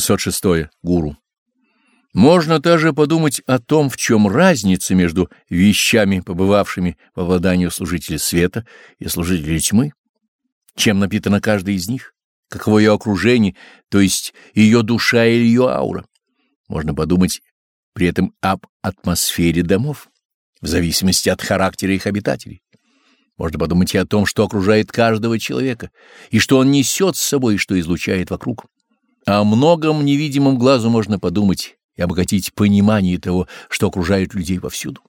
606. Гуру. Можно также подумать о том, в чем разница между вещами, побывавшими в обладании служителя света и служителя тьмы, чем напитана каждая из них, каково ее окружение, то есть ее душа или ее аура. Можно подумать при этом об атмосфере домов, в зависимости от характера их обитателей. Можно подумать и о том, что окружает каждого человека, и что он несет с собой, и что излучает вокруг. О многом невидимом глазу можно подумать и обогатить понимание того, что окружает людей повсюду.